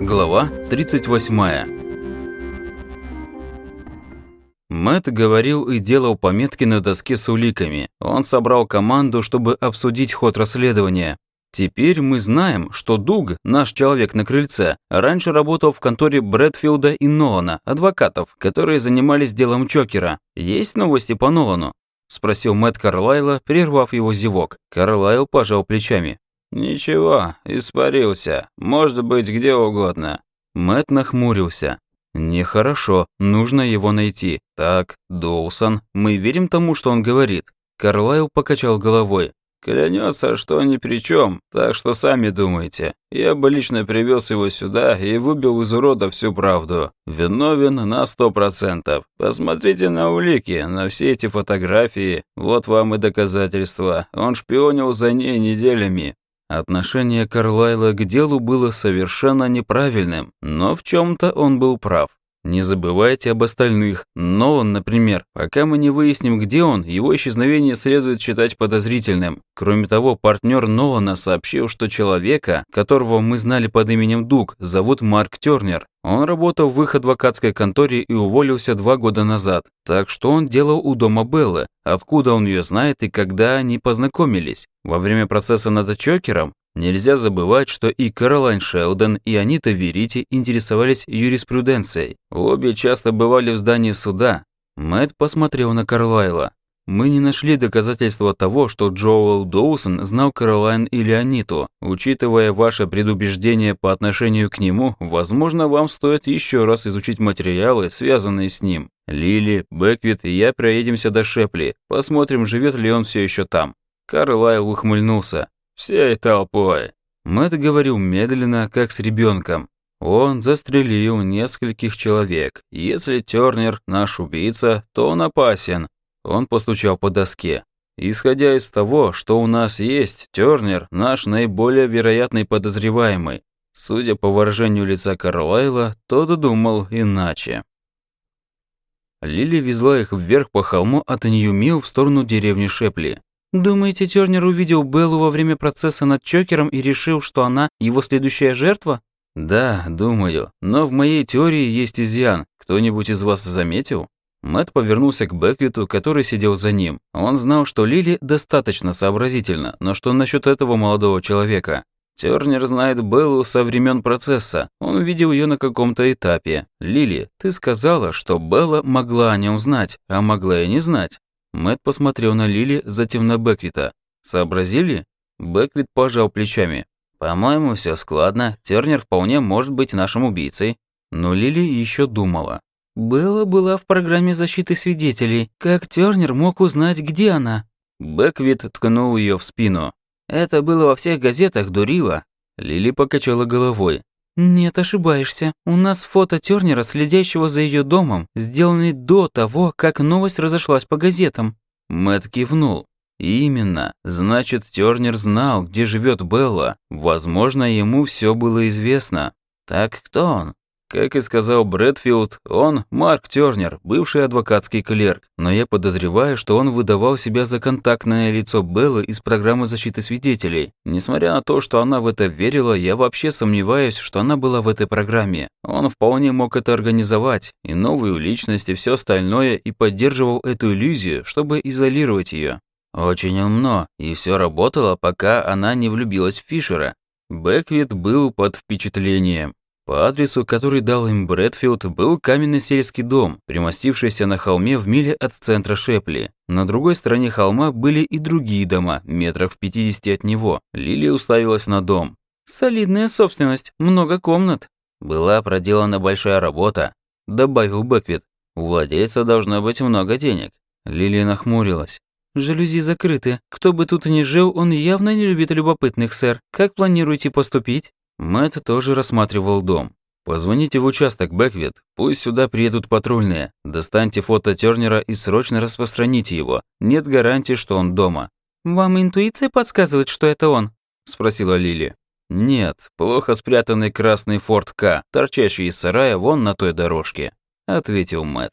Глава 38. Мэтт говорил и делал пометки на доске с уликами. Он собрал команду, чтобы обсудить ход расследования. Теперь мы знаем, что Дуг, наш человек на крыльце, раньше работал в конторе Брэдфилда и Нолана, адвокатов, которые занимались делом Чокера. Есть новости по Нолану? Спросил Мэтт Карлайла, прервав его зевок. Карлайл пожал плечами. «Ничего, испарился. Может быть, где угодно». Мэт нахмурился. «Нехорошо, нужно его найти. Так, Доусон, мы верим тому, что он говорит?» Карлайл покачал головой. Клянется, что ни при чем, так что сами думайте. Я бы лично привез его сюда и выбил из урода всю правду. Виновен на сто процентов. Посмотрите на улики, на все эти фотографии. Вот вам и доказательства. Он шпионил за ней неделями. Отношение Карлайла к делу было совершенно неправильным, но в чем-то он был прав. Не забывайте об остальных. Нолан, например. Пока мы не выясним, где он, его исчезновение следует считать подозрительным. Кроме того, партнер Нолана сообщил, что человека, которого мы знали под именем Дуг, зовут Марк Тернер. Он работал в их адвокатской конторе и уволился два года назад. Так что он делал у дома Беллы. Откуда он ее знает и когда они познакомились? Во время процесса над Чокером? Нельзя забывать, что и Каролайн Шелдон, и Анита Верити интересовались юриспруденцией. Обе часто бывали в здании суда. Мэтт посмотрел на Карлайла. Мы не нашли доказательства того, что Джоэл Доусон знал Каролайн или Аниту. Учитывая ваше предубеждение по отношению к нему, возможно, вам стоит еще раз изучить материалы, связанные с ним. Лили, Бэквит и я проедемся до Шепли. Посмотрим, живет ли он все еще там. Карлайл ухмыльнулся. Всей толпой. Мэтт говорил медленно, как с ребенком. Он застрелил нескольких человек. Если Тернер наш убийца, то он опасен. Он постучал по доске. Исходя из того, что у нас есть, Тернер наш наиболее вероятный подозреваемый. Судя по выражению лица Карлайла, тот думал иначе. Лили везла их вверх по холму от Нью-Милл в сторону деревни Шепли. «Думаете, Тернер увидел Беллу во время процесса над Чокером и решил, что она его следующая жертва?» «Да, думаю. Но в моей теории есть изъян. Кто-нибудь из вас заметил?» Мэтт повернулся к Беквиту, который сидел за ним. Он знал, что Лили достаточно сообразительна, но что насчет этого молодого человека? Тернер знает Беллу со времен процесса. Он увидел ее на каком-то этапе. Лили, ты сказала, что Белла могла о нем знать, а могла и не знать. Мэт посмотрел на Лили, затем на Беквита. «Сообразили?» Беквит пожал плечами. «По-моему, все складно. Тернер вполне может быть нашим убийцей». Но Лили еще думала. «Белла была в программе защиты свидетелей. Как Тернер мог узнать, где она?» Беквит ткнул ее в спину. «Это было во всех газетах, дурила». Лили покачала головой. «Нет, ошибаешься. У нас фото Тернера, следящего за ее домом, сделаны до того, как новость разошлась по газетам». Мэтт кивнул. «Именно. Значит, Тернер знал, где живет Белла. Возможно, ему все было известно. Так кто он? Как и сказал Брэдфилд, он Марк Тёрнер, бывший адвокатский клерк, но я подозреваю, что он выдавал себя за контактное лицо Беллы из программы защиты свидетелей. Несмотря на то, что она в это верила, я вообще сомневаюсь, что она была в этой программе. Он вполне мог это организовать, и новую личность, и все остальное, и поддерживал эту иллюзию, чтобы изолировать ее. Очень умно, и все работало, пока она не влюбилась в Фишера. Бэквит был под впечатлением. По адресу, который дал им Брэдфилд, был каменный сельский дом, примостившийся на холме в миле от центра Шепли. На другой стороне холма были и другие дома, метрах в 50 от него. Лилия уставилась на дом. «Солидная собственность, много комнат». «Была проделана большая работа», — добавил Бэквит. «У владельца должно быть много денег». Лилия нахмурилась. «Жалюзи закрыты. Кто бы тут ни жил, он явно не любит любопытных, сэр. Как планируете поступить?» Мэтт тоже рассматривал дом. «Позвоните в участок, Бэквит. Пусть сюда приедут патрульные. Достаньте фото Тернера и срочно распространите его. Нет гарантии, что он дома». «Вам интуиция подсказывает, что это он?» – спросила Лили. «Нет, плохо спрятанный красный Форд К, торчащий из сарая вон на той дорожке», – ответил Мэтт.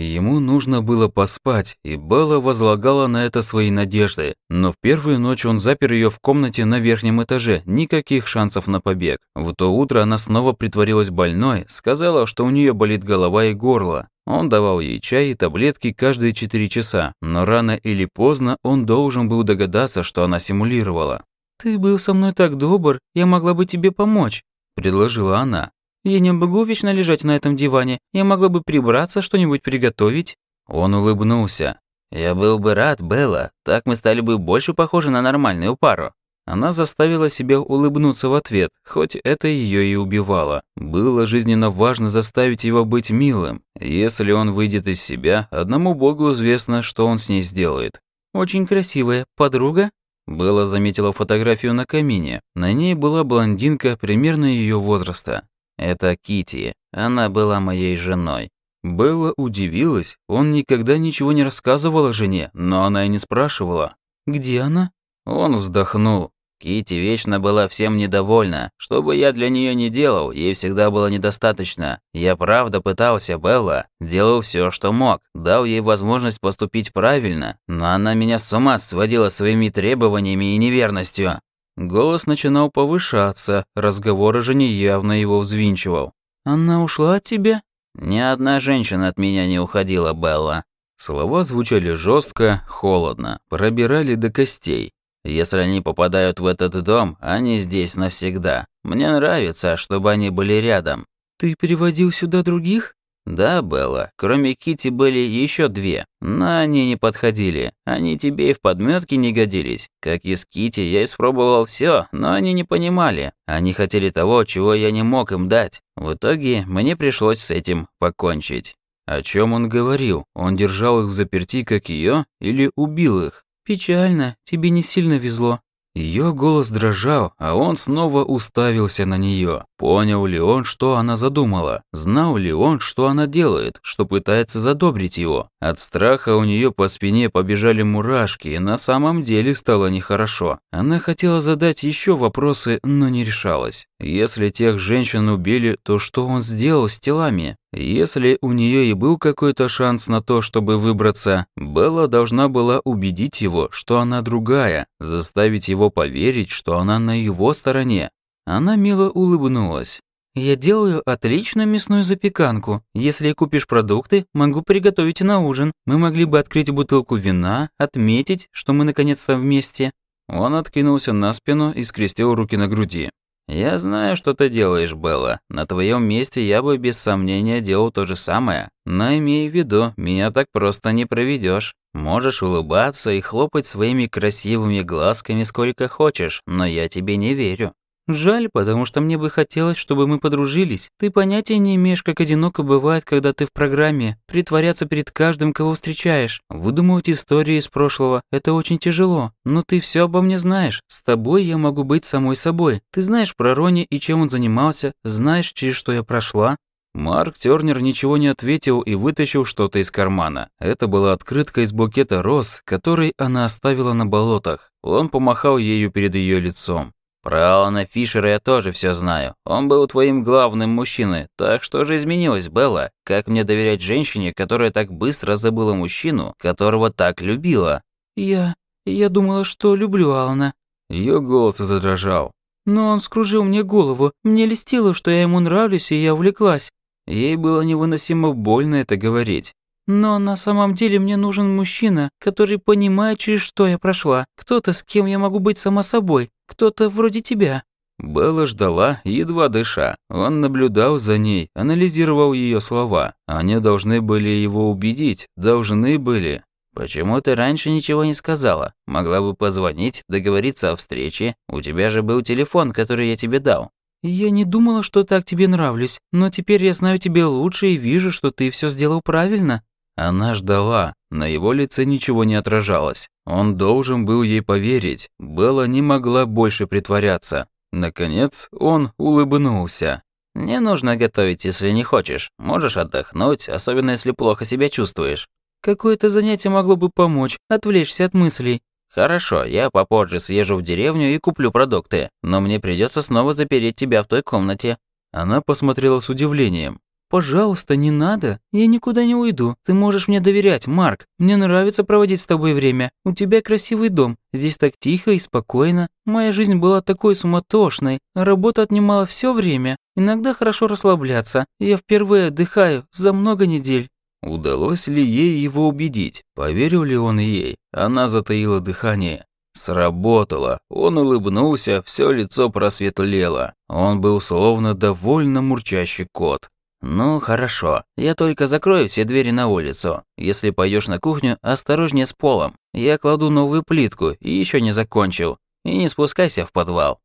Ему нужно было поспать, и Белла возлагала на это свои надежды. Но в первую ночь он запер ее в комнате на верхнем этаже, никаких шансов на побег. В то утро она снова притворилась больной, сказала, что у нее болит голова и горло. Он давал ей чай и таблетки каждые 4 часа, но рано или поздно он должен был догадаться, что она симулировала. «Ты был со мной так добр, я могла бы тебе помочь», – предложила она. Я не могу вечно лежать на этом диване. Я могла бы прибраться, что-нибудь приготовить». Он улыбнулся. «Я был бы рад, Белла. Так мы стали бы больше похожи на нормальную пару». Она заставила себя улыбнуться в ответ, хоть это ее и убивало. Было жизненно важно заставить его быть милым. Если он выйдет из себя, одному богу известно, что он с ней сделает. «Очень красивая. Подруга?» Белла заметила фотографию на камине. На ней была блондинка примерно ее возраста. Это Кити. Она была моей женой. Белла удивилась, он никогда ничего не рассказывал о жене, но она и не спрашивала. «Где она?» Он вздохнул. Кити вечно была всем недовольна. Что бы я для нее ни делал, ей всегда было недостаточно. Я правда пытался, Белла. Делал все, что мог. Дал ей возможность поступить правильно. Но она меня с ума сводила своими требованиями и неверностью. Голос начинал повышаться, разговор же неявно его взвинчивал. «Она ушла от тебя?» «Ни одна женщина от меня не уходила, Белла». Слова звучали жестко, холодно, пробирали до костей. Если они попадают в этот дом, они здесь навсегда. Мне нравится, чтобы они были рядом. Ты переводил сюда других? «Да, Белла, кроме Кити были еще две, но они не подходили. Они тебе и в подметке не годились. Как и с Кити, я испробовал все, но они не понимали. Они хотели того, чего я не мог им дать. В итоге мне пришлось с этим покончить». О чем он говорил? Он держал их в заперти, как ее, или убил их? «Печально, тебе не сильно везло», ее голос дрожал, а он снова уставился на нее. Понял ли он, что она задумала? Знал ли он, что она делает, что пытается задобрить его? От страха у нее по спине побежали мурашки, и на самом деле стало нехорошо. Она хотела задать еще вопросы, но не решалась. Если тех женщин убили, то что он сделал с телами? Если у нее и был какой-то шанс на то, чтобы выбраться, Белла должна была убедить его, что она другая, заставить его поверить, что она на его стороне. Она мило улыбнулась. «Я делаю отличную мясную запеканку. Если купишь продукты, могу приготовить на ужин. Мы могли бы открыть бутылку вина, отметить, что мы наконец-то вместе». Он откинулся на спину и скрестил руки на груди. «Я знаю, что ты делаешь, Белла. На твоем месте я бы без сомнения делал то же самое. Но имей в виду, меня так просто не проведешь. Можешь улыбаться и хлопать своими красивыми глазками сколько хочешь, но я тебе не верю. Жаль, потому что мне бы хотелось, чтобы мы подружились. Ты понятия не имеешь, как одиноко бывает, когда ты в программе. Притворяться перед каждым, кого встречаешь. Выдумывать истории из прошлого – это очень тяжело. Но ты все обо мне знаешь. С тобой я могу быть самой собой. Ты знаешь про Рони и чем он занимался, знаешь, через что я прошла. Марк Тёрнер ничего не ответил и вытащил что-то из кармана. Это была открытка из букета роз, который она оставила на болотах. Он помахал ею перед ее лицом. Про Алана Фишера я тоже все знаю. Он был твоим главным мужчиной. Так что же изменилось, Белла? Как мне доверять женщине, которая так быстро забыла мужчину, которого так любила? Я... я думала, что люблю Алана. Ее голос задрожал. Но он скружил мне голову. Мне льстило, что я ему нравлюсь, и я увлеклась. Ей было невыносимо больно это говорить. Но на самом деле мне нужен мужчина, который понимает, через что я прошла. Кто-то, с кем я могу быть сама собой. Кто-то вроде тебя». Белла ждала, едва дыша. Он наблюдал за ней, анализировал ее слова. Они должны были его убедить, должны были. «Почему ты раньше ничего не сказала? Могла бы позвонить, договориться о встрече. У тебя же был телефон, который я тебе дал». «Я не думала, что так тебе нравлюсь, но теперь я знаю тебя лучше и вижу, что ты все сделал правильно». Она ждала. На его лице ничего не отражалось. Он должен был ей поверить. Белла не могла больше притворяться. Наконец он улыбнулся. «Не нужно готовить, если не хочешь. Можешь отдохнуть, особенно если плохо себя чувствуешь». «Какое-то занятие могло бы помочь, отвлечься от мыслей». «Хорошо, я попозже съезжу в деревню и куплю продукты, но мне придется снова запереть тебя в той комнате». Она посмотрела с удивлением. Пожалуйста, не надо. Я никуда не уйду. Ты можешь мне доверять, Марк. Мне нравится проводить с тобой время. У тебя красивый дом. Здесь так тихо и спокойно. Моя жизнь была такой суматошной. Работа отнимала все время. Иногда хорошо расслабляться. Я впервые отдыхаю за много недель. Удалось ли ей его убедить? Поверил ли он ей? Она затаила дыхание. Сработало. Он улыбнулся, все лицо просветлело. Он был словно довольно мурчащий кот. «Ну, хорошо. Я только закрою все двери на улицу. Если пойдешь на кухню, осторожнее с полом. Я кладу новую плитку и еще не закончил. И не спускайся в подвал».